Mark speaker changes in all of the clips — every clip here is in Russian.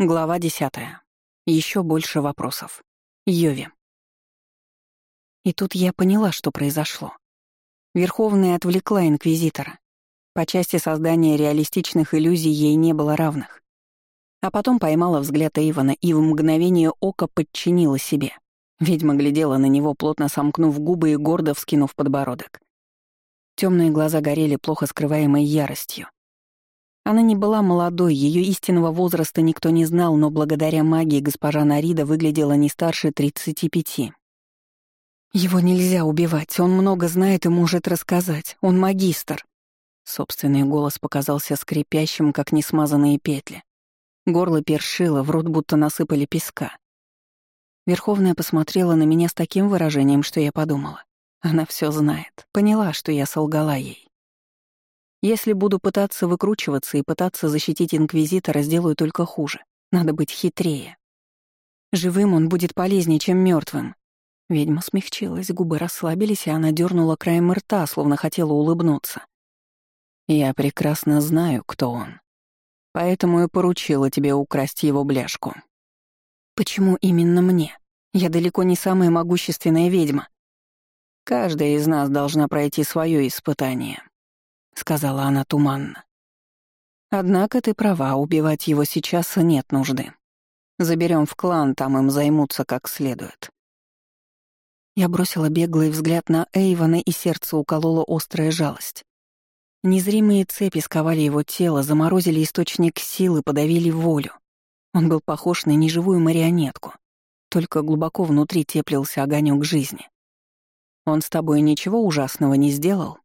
Speaker 1: Глава десятая. Еще больше вопросов. Йови. И тут я поняла, что произошло. Верховная отвлекла Инквизитора. По части создания реалистичных иллюзий ей не было равных. А потом поймала взгляд Эйвона и в мгновение ока подчинила себе. Ведьма глядела на него, плотно сомкнув губы и гордо вскинув подбородок. Темные глаза горели плохо скрываемой яростью. Она не была молодой, ее истинного возраста никто не знал, но благодаря магии госпожа Нарида выглядела не старше 35. «Его нельзя убивать, он много знает и может рассказать, он магистр». Собственный голос показался скрипящим, как несмазанные петли. Горло першило, в рот будто насыпали песка. Верховная посмотрела на меня с таким выражением, что я подумала. Она все знает, поняла, что я солгала ей. Если буду пытаться выкручиваться и пытаться защитить Инквизитора, сделаю только хуже. Надо быть хитрее. Живым он будет полезнее, чем мертвым. Ведьма смягчилась, губы расслабились, и она дернула краем рта, словно хотела улыбнуться. «Я прекрасно знаю, кто он. Поэтому и поручила тебе украсть его бляшку». «Почему именно мне? Я далеко не самая могущественная ведьма». «Каждая из нас должна пройти свое испытание», сказала она туманно. Однако ты права, убивать его сейчас нет нужды. Заберем в клан, там им займутся как следует. Я бросила беглый взгляд на Эйвона, и сердце уколола острая жалость. Незримые цепи сковали его тело, заморозили источник силы, подавили волю. Он был похож на неживую марионетку, только глубоко внутри теплился огонек жизни. Он с тобой ничего ужасного не сделал?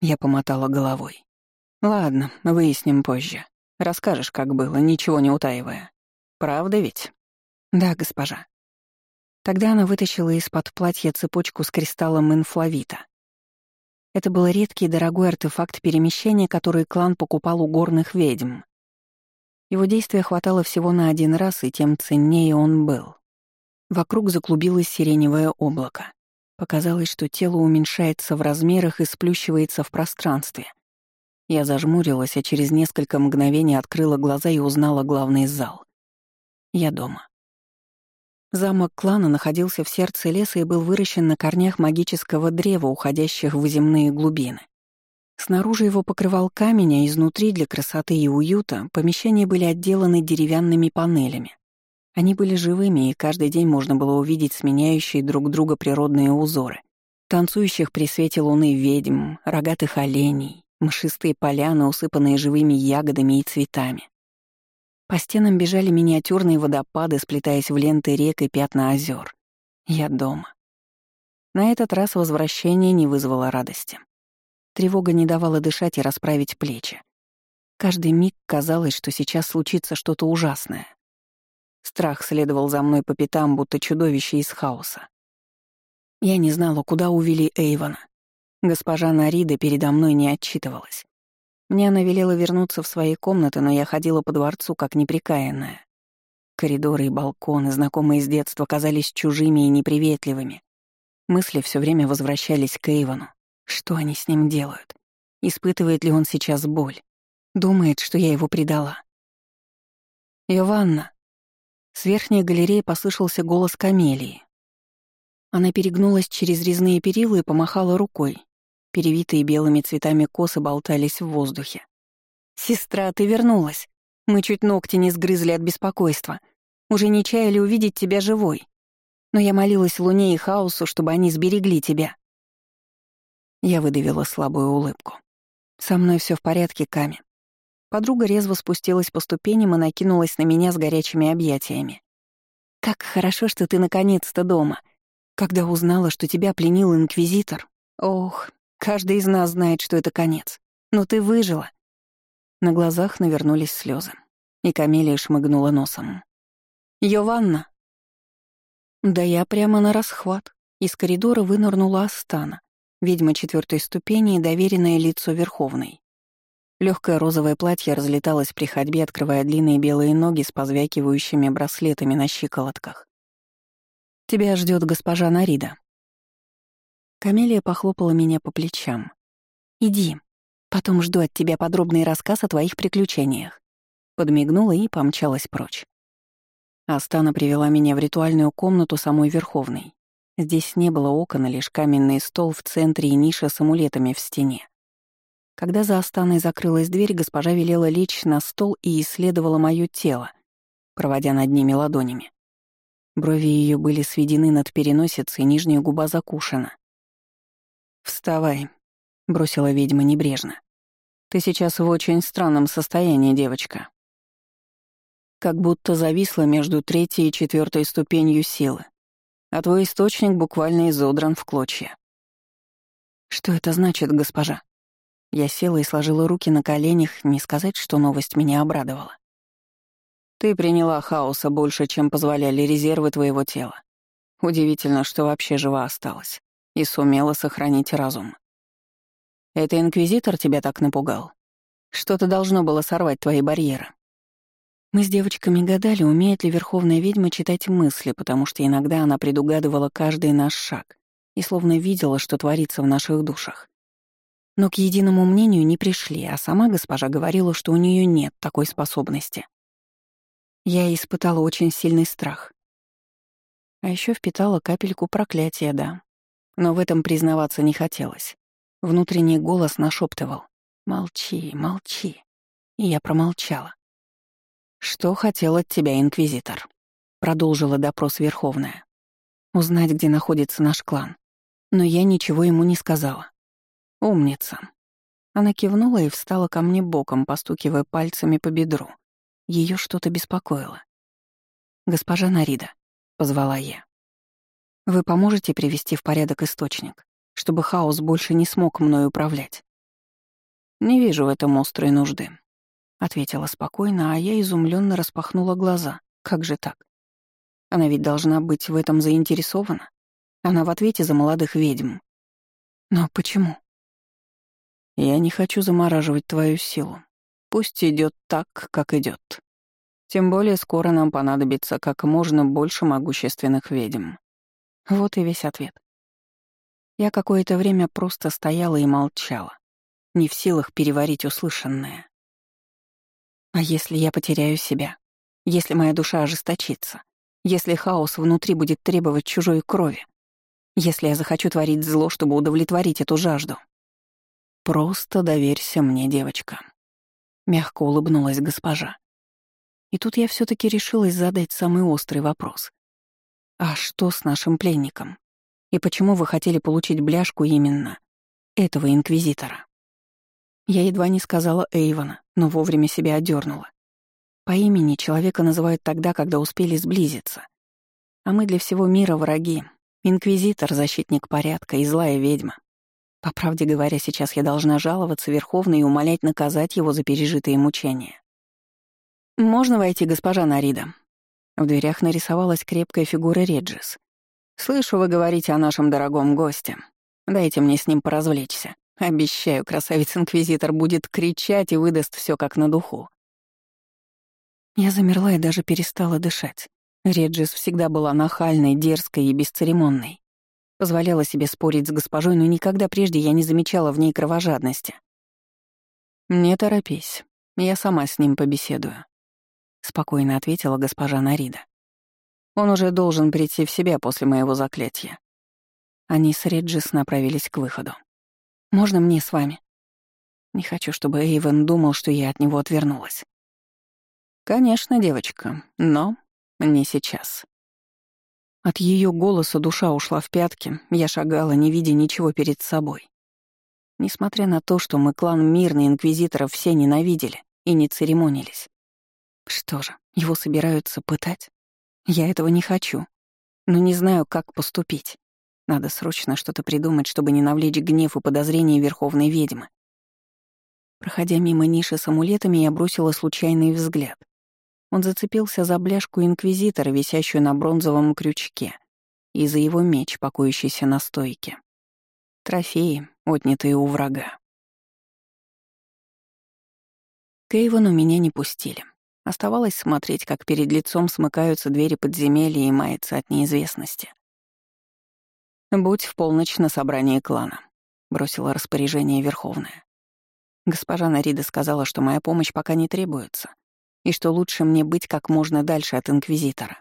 Speaker 1: Я помотала головой. «Ладно, выясним позже. Расскажешь, как было, ничего не утаивая. Правда ведь?» «Да, госпожа». Тогда она вытащила из-под платья цепочку с кристаллом инфлавита. Это был редкий дорогой артефакт перемещения, который клан покупал у горных ведьм. Его действия хватало всего на один раз, и тем ценнее он был. Вокруг заклубилось сиреневое облако. Показалось, что тело уменьшается в размерах и сплющивается в пространстве. Я зажмурилась, а через несколько мгновений открыла глаза и узнала главный зал. Я дома. Замок клана находился в сердце леса и был выращен на корнях магического древа, уходящих в земные глубины. Снаружи его покрывал камень, а изнутри для красоты и уюта помещения были отделаны деревянными панелями. Они были живыми, и каждый день можно было увидеть сменяющие друг друга природные узоры. Танцующих при свете луны ведьм, рогатых оленей, мшистые поляны, усыпанные живыми ягодами и цветами. По стенам бежали миниатюрные водопады, сплетаясь в ленты рек и пятна озер. Я дома. На этот раз возвращение не вызвало радости. Тревога не давала дышать и расправить плечи. Каждый миг казалось, что сейчас случится что-то ужасное. Страх следовал за мной по пятам, будто чудовище из хаоса. Я не знала, куда увели Эйвона. Госпожа Нарида передо мной не отчитывалась. Мне она велела вернуться в свои комнаты, но я ходила по дворцу как неприкаянная. Коридоры и балконы, знакомые с детства, казались чужими и неприветливыми. Мысли все время возвращались к Эйвону. Что они с ним делают? Испытывает ли он сейчас боль? Думает, что я его предала. «Йованна», с верхней галереи послышался голос Камелии. Она перегнулась через резные перила и помахала рукой. Перевитые белыми цветами косы болтались в воздухе. «Сестра, ты вернулась. Мы чуть ногти не сгрызли от беспокойства. Уже не чаяли увидеть тебя живой. Но я молилась Луне и Хаосу, чтобы они сберегли тебя». Я выдавила слабую улыбку. «Со мной все в порядке, Ками. Подруга резво спустилась по ступеням и накинулась на меня с горячими объятиями. «Как хорошо, что ты наконец-то дома. Когда узнала, что тебя пленил Инквизитор, ох, каждый из нас знает, что это конец. Но ты выжила». На глазах навернулись слезы, и Камелия шмыгнула носом. «Йованна!» Да я прямо на расхват. Из коридора вынырнула Астана, ведьма четвертой ступени и доверенное лицо Верховной. Легкое розовое платье разлеталось при ходьбе, открывая длинные белые ноги с позвякивающими браслетами на щиколотках. «Тебя ждет госпожа Нарида». Камелия похлопала меня по плечам. «Иди, потом жду от тебя подробный рассказ о твоих приключениях». Подмигнула и помчалась прочь. Астана привела меня в ритуальную комнату самой Верховной. Здесь не было окон, а лишь каменный стол в центре и ниша с амулетами в стене. Когда за Астаной закрылась дверь, госпожа велела лечь на стол и исследовала мое тело, проводя над ними ладонями. Брови ее были сведены над переносицей, нижняя губа закушена. «Вставай», — бросила ведьма небрежно. «Ты сейчас в очень странном состоянии, девочка. Как будто зависла между третьей и четвертой ступенью силы, а твой источник буквально изодран в клочья». «Что это значит, госпожа?» Я села и сложила руки на коленях, не сказать, что новость меня обрадовала. Ты приняла хаоса больше, чем позволяли резервы твоего тела. Удивительно, что вообще жива осталась и сумела сохранить разум. Это инквизитор тебя так напугал? Что-то должно было сорвать твои барьеры. Мы с девочками гадали, умеет ли Верховная Ведьма читать мысли, потому что иногда она предугадывала каждый наш шаг и словно видела, что творится в наших душах. Но к единому мнению не пришли, а сама госпожа говорила, что у нее нет такой способности. Я испытала очень сильный страх. А еще впитала капельку проклятия, да. Но в этом признаваться не хотелось. Внутренний голос нашептывал «Молчи, молчи». И я промолчала. «Что хотел от тебя инквизитор?» Продолжила допрос Верховная. «Узнать, где находится наш клан. Но я ничего ему не сказала. Умница». Она кивнула и встала ко мне боком, постукивая пальцами по бедру. Ее что-то беспокоило. «Госпожа Нарида», — позвала я. «Вы поможете привести в порядок источник, чтобы хаос больше не смог мною управлять?» «Не вижу в этом острой нужды», — ответила спокойно, а я изумленно распахнула глаза. «Как же так? Она ведь должна быть в этом заинтересована. Она в ответе за молодых ведьм. Но почему?» «Я не хочу замораживать твою силу», Пусть идет так, как идет. Тем более скоро нам понадобится как можно больше могущественных ведьм. Вот и весь ответ. Я какое-то время просто стояла и молчала, не в силах переварить услышанное. А если я потеряю себя? Если моя душа ожесточится? Если хаос внутри будет требовать чужой крови? Если я захочу творить зло, чтобы удовлетворить эту жажду? Просто доверься мне, девочка. Мягко улыбнулась госпожа. И тут я все таки решилась задать самый острый вопрос. «А что с нашим пленником? И почему вы хотели получить бляшку именно этого инквизитора?» Я едва не сказала Эйвона, но вовремя себя одернула. По имени человека называют тогда, когда успели сблизиться. А мы для всего мира враги. Инквизитор, защитник порядка и злая ведьма. По правде говоря, сейчас я должна жаловаться Верховной и умолять наказать его за пережитые мучения. «Можно войти, госпожа Нарида?» В дверях нарисовалась крепкая фигура Реджис. «Слышу, вы говорите о нашем дорогом госте. Дайте мне с ним поразвлечься. Обещаю, красавец-инквизитор будет кричать и выдаст все как на духу». Я замерла и даже перестала дышать. Реджис всегда была нахальной, дерзкой и бесцеремонной. Позволяла себе спорить с госпожой, но никогда прежде я не замечала в ней кровожадности. «Не торопись, я сама с ним побеседую», — спокойно ответила госпожа Нарида. «Он уже должен прийти в себя после моего заклятия». Они с Реджис направились к выходу. «Можно мне с вами?» Не хочу, чтобы Эйвен думал, что я от него отвернулась. «Конечно, девочка, но не сейчас». От ее голоса душа ушла в пятки, я шагала, не видя ничего перед собой. Несмотря на то, что мы клан мирный инквизиторов все ненавидели и не церемонились. Что же, его собираются пытать? Я этого не хочу, но не знаю, как поступить. Надо срочно что-то придумать, чтобы не навлечь гнев и подозрения Верховной Ведьмы. Проходя мимо ниши с амулетами, я бросила случайный взгляд. Он зацепился за бляшку Инквизитора, висящую на бронзовом крючке, и за его меч, покоящийся на стойке. Трофеи, отнятые у врага. Кейвану меня не пустили. Оставалось смотреть, как перед лицом смыкаются двери подземелья и мается от неизвестности. «Будь в полночь на собрании клана», — бросила распоряжение Верховная. Госпожа Нарида сказала, что моя помощь пока не требуется, и что лучше мне быть как можно дальше от Инквизитора.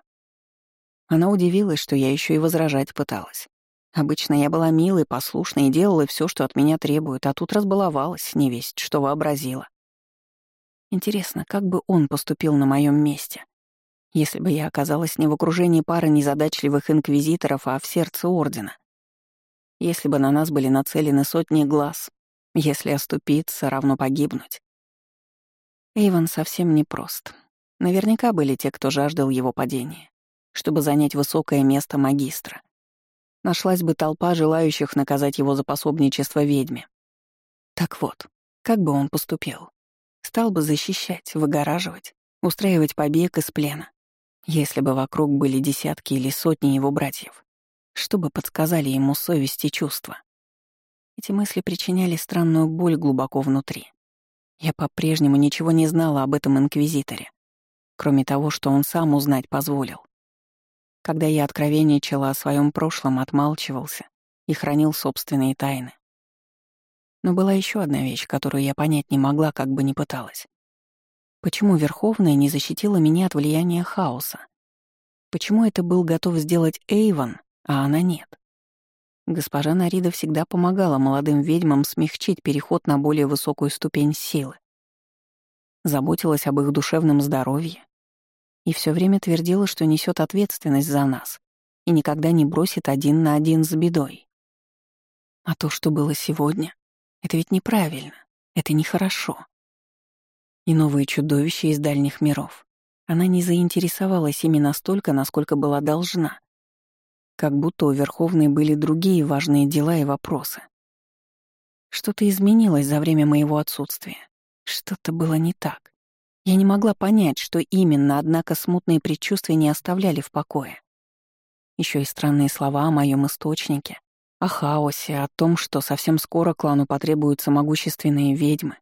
Speaker 1: Она удивилась, что я еще и возражать пыталась. Обычно я была милой, послушной и делала все, что от меня требуют, а тут разбаловалась, невесть, что вообразила. Интересно, как бы он поступил на моем месте, если бы я оказалась не в окружении пары незадачливых инквизиторов, а в сердце Ордена? Если бы на нас были нацелены сотни глаз, если оступиться, равно погибнуть. Эйвен совсем непрост. Наверняка были те, кто жаждал его падения, чтобы занять высокое место магистра. Нашлась бы толпа желающих наказать его за пособничество ведьме. Так вот, как бы он поступил? Стал бы защищать, выгораживать, устраивать побег из плена, если бы вокруг были десятки или сотни его братьев, чтобы подсказали ему совесть и чувства. Эти мысли причиняли странную боль глубоко внутри. Я по-прежнему ничего не знала об этом инквизиторе, кроме того, что он сам узнать позволил. Когда я откровенничала о своем прошлом, отмалчивался и хранил собственные тайны. Но была еще одна вещь, которую я понять не могла, как бы ни пыталась. Почему Верховная не защитила меня от влияния хаоса? Почему это был готов сделать Эйвон, а она нет? Госпожа Нарида всегда помогала молодым ведьмам смягчить переход на более высокую ступень силы. Заботилась об их душевном здоровье, и все время твердила, что несет ответственность за нас и никогда не бросит один на один с бедой. А то, что было сегодня, это ведь неправильно, это нехорошо. И новые чудовища из дальних миров. Она не заинтересовалась ими настолько, насколько была должна. Как будто у Верховной были другие важные дела и вопросы. Что-то изменилось за время моего отсутствия. Что-то было не так. Я не могла понять, что именно, однако смутные предчувствия не оставляли в покое. Еще и странные слова о моем источнике, о хаосе, о том, что совсем скоро клану потребуются могущественные ведьмы.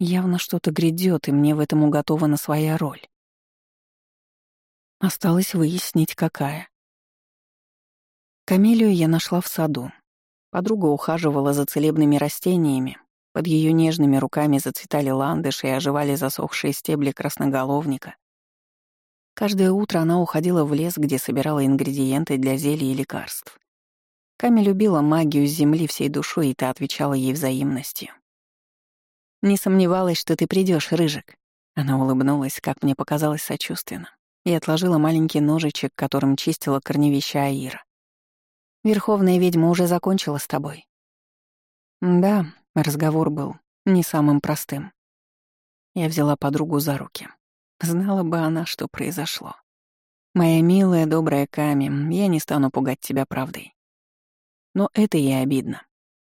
Speaker 1: Явно что-то грядет, и мне в этом уготована своя роль. Осталось выяснить, какая. Камелию я нашла в саду. Подруга ухаживала за целебными растениями, под ее нежными руками зацветали ландыши и оживали засохшие стебли красноголовника. Каждое утро она уходила в лес, где собирала ингредиенты для зелий и лекарств. Ками любила магию земли всей душой, и та отвечала ей взаимностью. «Не сомневалась, что ты придешь, Рыжик». Она улыбнулась, как мне показалось, сочувственно, и отложила маленький ножичек, которым чистила корневища Аира. «Верховная ведьма уже закончила с тобой». «Да, Разговор был не самым простым. Я взяла подругу за руки. Знала бы она, что произошло. Моя милая, добрая Ками, я не стану пугать тебя правдой. Но это ей обидно.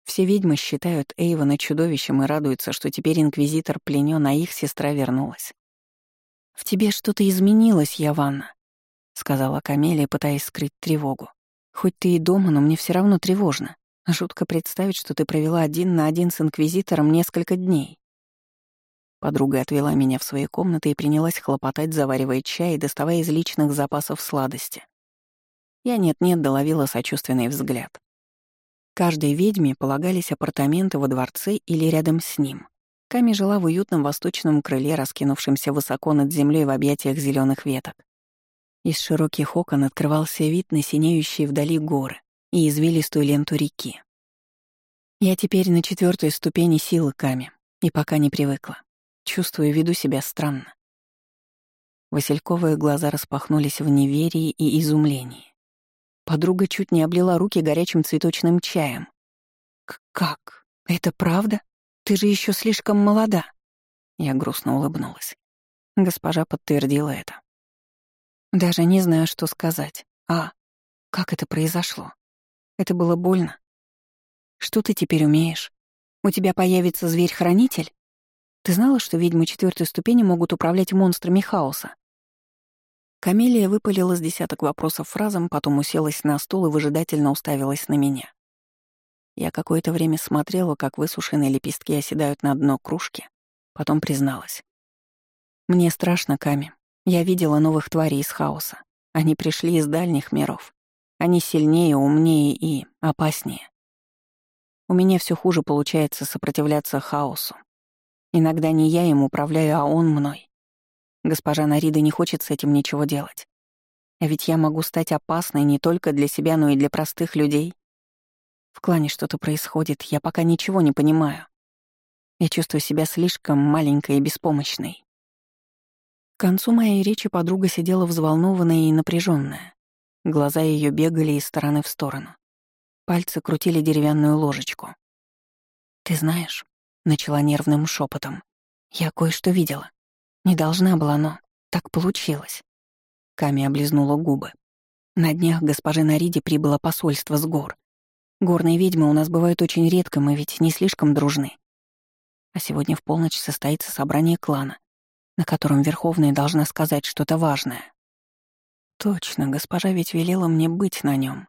Speaker 1: Все ведьмы считают Эйвона чудовищем и радуются, что теперь инквизитор пленен, а их сестра вернулась. «В тебе что-то изменилось, Яванна», — сказала Камелия, пытаясь скрыть тревогу. «Хоть ты и дома, но мне все равно тревожно. Жутко представить, что ты провела один на один с Инквизитором несколько дней. Подруга отвела меня в свои комнаты и принялась хлопотать, заваривая чай и доставая из личных запасов сладости. Я нет-нет доловила сочувственный взгляд. Каждой ведьме полагались апартаменты во дворце или рядом с ним. Ками жила в уютном восточном крыле, раскинувшемся высоко над землей в объятиях зеленых веток. Из широких окон открывался вид на синеющие вдали горы, и извилистую ленту реки. Я теперь на четвертой ступени силы Ками, и пока не привыкла. Чувствую, веду себя странно. Васильковые глаза распахнулись в неверии и изумлении. Подруга чуть не облила руки горячим цветочным чаем. «Как? Это правда? Ты же еще слишком молода!» Я грустно улыбнулась. Госпожа подтвердила это. Даже не знаю, что сказать. А, как это произошло? Это было больно. Что ты теперь умеешь? У тебя появится зверь-хранитель? Ты знала, что ведьмы четвертой ступени могут управлять монстрами хаоса? Камелия выпалила с десяток вопросов фразом, потом уселась на стул и выжидательно уставилась на меня. Я какое-то время смотрела, как высушенные лепестки оседают на дно кружки, потом призналась. «Мне страшно, Ками. Я видела новых тварей из хаоса. Они пришли из дальних миров. Они сильнее, умнее и опаснее. У меня все хуже получается сопротивляться хаосу. Иногда не я им управляю, а он мной. Госпожа Нарида не хочет с этим ничего делать. А ведь я могу стать опасной не только для себя, но и для простых людей. В клане что-то происходит, я пока ничего не понимаю. Я чувствую себя слишком маленькой и беспомощной. К концу моей речи подруга сидела взволнованная и напряженная. Глаза ее бегали из стороны в сторону. Пальцы крутили деревянную ложечку. «Ты знаешь», — начала нервным шепотом, — «я кое-что видела. Не должна была, но так получилось». Ками облизнула губы. На днях госпоже Нариде прибыло посольство с гор. Горные ведьмы у нас бывают очень редко, мы ведь не слишком дружны. А сегодня в полночь состоится собрание клана, на котором Верховная должна сказать что-то важное. Точно, госпожа ведь велела мне быть на нем.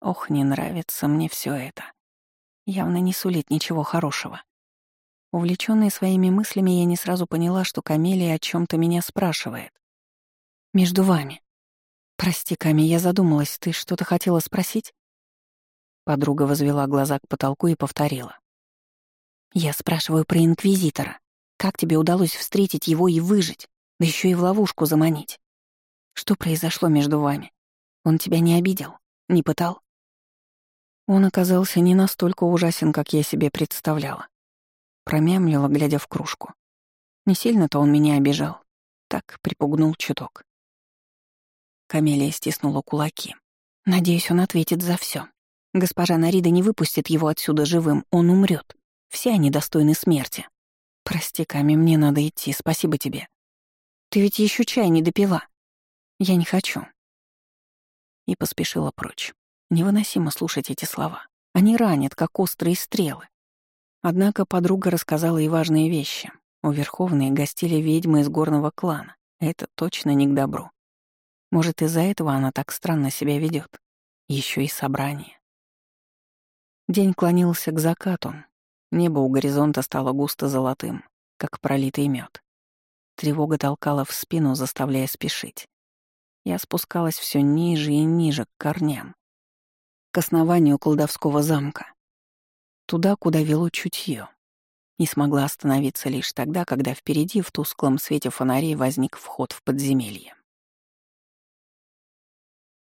Speaker 1: Ох, не нравится мне все это. Явно не сулит ничего хорошего. Увлечённая своими мыслями, я не сразу поняла, что Камелия о чем то меня спрашивает. «Между вами». «Прости, Ками, я задумалась, ты что-то хотела спросить?» Подруга возвела глаза к потолку и повторила. «Я спрашиваю про Инквизитора. Как тебе удалось встретить его и выжить, да еще и в ловушку заманить? Что произошло между вами? Он тебя не обидел? Не пытал?» Он оказался не настолько ужасен, как я себе представляла. Промямлила, глядя в кружку. Не сильно-то он меня обижал. Так припугнул чуток. Камелия стиснула кулаки. Надеюсь, он ответит за все. Госпожа Нарида не выпустит его отсюда живым, он умрет. Все они достойны смерти. Прости, Ками, мне надо идти, спасибо тебе. Ты ведь еще чай не допила. Я не хочу. И поспешила прочь. Невыносимо слушать эти слова. Они ранят, как острые стрелы. Однако подруга рассказала и важные вещи. У Верховной гостили ведьмы из горного клана. Это точно не к добру. Может, из-за этого она так странно себя ведет. Еще и собрание. День клонился к закату. Небо у горизонта стало густо золотым, как пролитый мед. Тревога толкала в спину, заставляя спешить. Я спускалась все ниже и ниже к корням, к основанию колдовского замка, туда, куда вело чутье, и смогла остановиться лишь тогда, когда впереди в тусклом свете фонарей возник вход в подземелье.